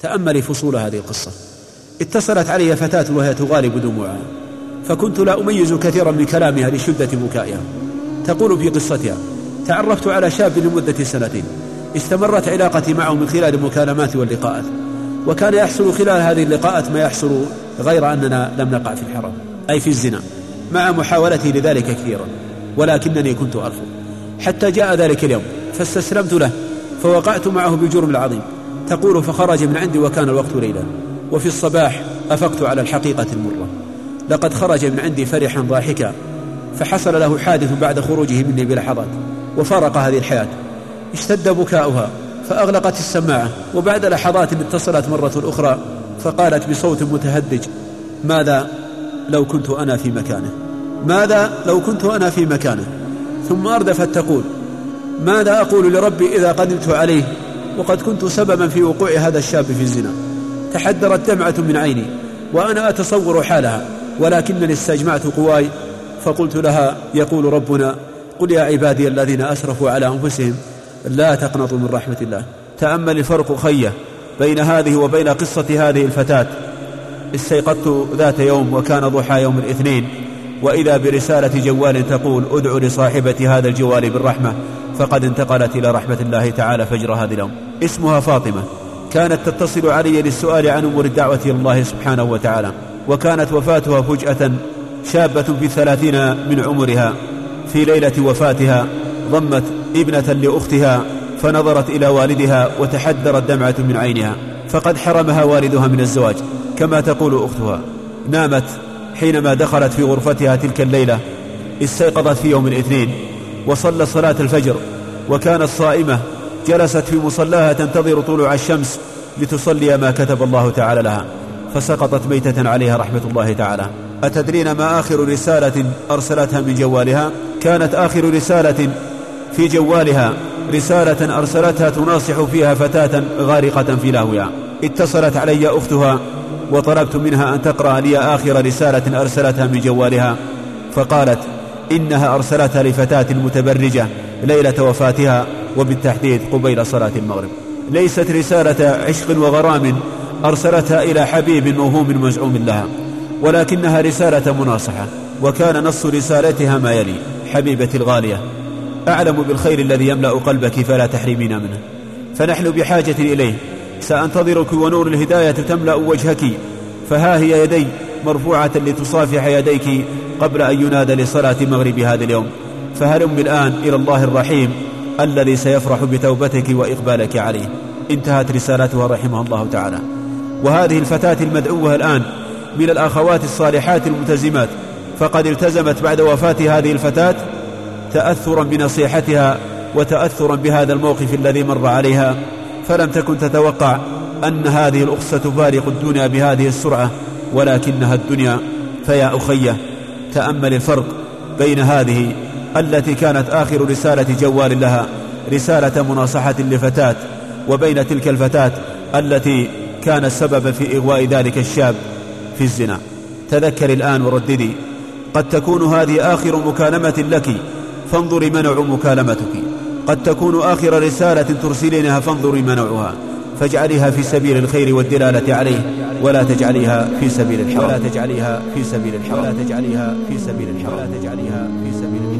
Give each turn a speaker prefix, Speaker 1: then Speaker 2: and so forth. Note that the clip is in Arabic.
Speaker 1: تأملي فصول هذه القصة. اتصلت علي فتاة وهي تغالب دموعها. فكنت لا أميز كثيرا من كلامها لشدة بكائها. تقول في قصتها تعرفت على شاب لمدة سنتين. استمرت علاقتي معه من خلال المكالمات واللقاءات. وكان يحصل خلال هذه اللقاءات ما يحصل غير أننا لم نقع في الحرام أي في الزنا مع محاولتي لذلك كثيرا. ولكنني كنت أرفض. حتى جاء ذلك اليوم فاستسلمت له فوقعت معه بالجرم العظيم. تقول فخرج من عندي وكان الوقت ليلا وفي الصباح أفقت على الحقيقة المرة. لقد خرج من عندي فرحا ضاحكا فحصل له حادث بعد خروجه مني بلحظات وفارق هذه الحياة. اشتد بكاؤها فأغلقت السماعة وبعد لحظات اتصلت مرة أخرى فقالت بصوت متهدج ماذا لو كنت أنا في مكانه؟ ماذا لو كنت أنا في مكانه؟ ثم أردفت تقول ماذا أقول لربي إذا قدمت عليه وقد كنت سببا في وقوع هذا الشاب في الزنا. تحدرت دمعة من عيني وأنا أتصور حالها ولكنني استجمعت قواي فقلت لها يقول ربنا قل يا عبادي الذين أسرفوا على أنفسهم لا تقنطوا من رحمة الله. تأمل الفرق خية بين هذه وبين قصة هذه الفتاة. استيقظت ذات يوم وكان ضحى يوم الاثنين وإذا برسالة جوال تقول ادع لصاحبة هذا الجوال بالرحمة. فقد انتقلت إلى رحمة الله تعالى فجر هذا اليوم. اسمها فاطمة. كانت تتصل علي للسؤال عن أمور الدعوة إلى الله سبحانه وتعالى وكانت وفاتها فجأة شابة في الثلاثين من عمرها. في ليلة وفاتها ضمت ابنة لأختها فنظرت إلى والدها وتحدرت دمعة من عينها فقد حرمها والدها من الزواج. كما تقول أختها نامت حينما دخلت في غرفتها تلك الليلة استيقظت في يوم الاثنين. وصلى صلاة الفجر وكانت صائمة جلست في مصلاها تنتظر طلوع الشمس لتصلي ما كتب الله تعالى لها فسقطت ميتة عليها رحمة الله تعالى. أتدرين ما آخر رسالة أرسلتها من جوالها؟ كانت آخر رسالة في جوالها رسالة أرسلتها تناصح فيها فتاة غارقة في لهوها اتصلت علي أختها وطلبت منها أن تقرأ لي آخر رسالة أرسلتها من جوالها فقالت إنها أرسلتها لفتاة متبرجة ليلة وفاتها وبالتحديد قبيل صلاة المغرب. ليست رسالة عشق وغرام أرسلتها إلى حبيب موهوم مزعوم لها ولكنها رسالة مناصحة وكان نص رسالتها ما يلي حبيبتي الغالية أعلم بالخير الذي يملأ قلبك فلا تحرمين منه. فنحن بحاجة إليه سأنتظرك ونور الهداية تملأ وجهك فها هي يدي مرفوعة لتصافح يديك قبل أن ينادى لصلاة مغرب هذا اليوم. فهلم الآن إلى الله الرحيم الذي سيفرح بتوبتك وإقبالك عليه؟ انتهت رسالتها رحمه الله تعالى. وهذه الفتاة المدعوة الآن من الأخوات الصالحات الملتزمات. فقد التزمت بعد وفاة هذه الفتاة تأثرا بنصيحتها وتأثرا بهذا الموقف الذي مر عليها. فلم تكن تتوقع أن هذه الأخت ستفارق الدنيا بهذه السرعة ولكنها الدنيا. فيا أخيه تأمل الفرق بين هذه التي كانت آخر رسالة جوال لها رسالة مناصحة لفتاة وبين تلك الفتاة التي كان سببا في إغواء ذلك الشاب في الزنا. تذكري الآن ورددي قد تكون هذه آخر مكالمة لك فانظري ما نوع مكالمتك. قد تكون آخر رسالة ترسلينها فانظري ما نوعها فاجعليها في سبيل الخير والدلالة عليه. ولا تجعليها في سبيل الحرام. ولا تجعليها في سبيل الحرام. ولا تجعليها في سبيل الحرام. ولا تجعليها في سبيل الحرام.